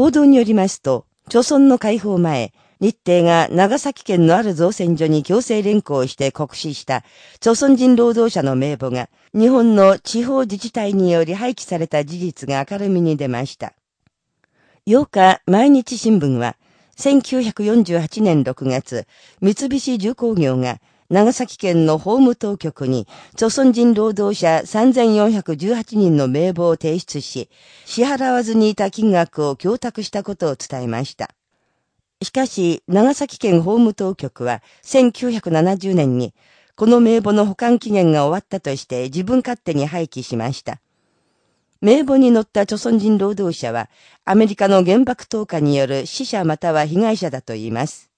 報道によりますと、朝村の解放前、日程が長崎県のある造船所に強制連行して国死した、朝鮮人労働者の名簿が、日本の地方自治体により廃棄された事実が明るみに出ました。8日、毎日新聞は、1948年6月、三菱重工業が、長崎県の法務当局に、朝鮮人労働者3418人の名簿を提出し、支払わずにいた金額を供託したことを伝えました。しかし、長崎県法務当局は1970年に、この名簿の保管期限が終わったとして自分勝手に廃棄しました。名簿に載った著存人労働者は、アメリカの原爆投下による死者または被害者だと言います。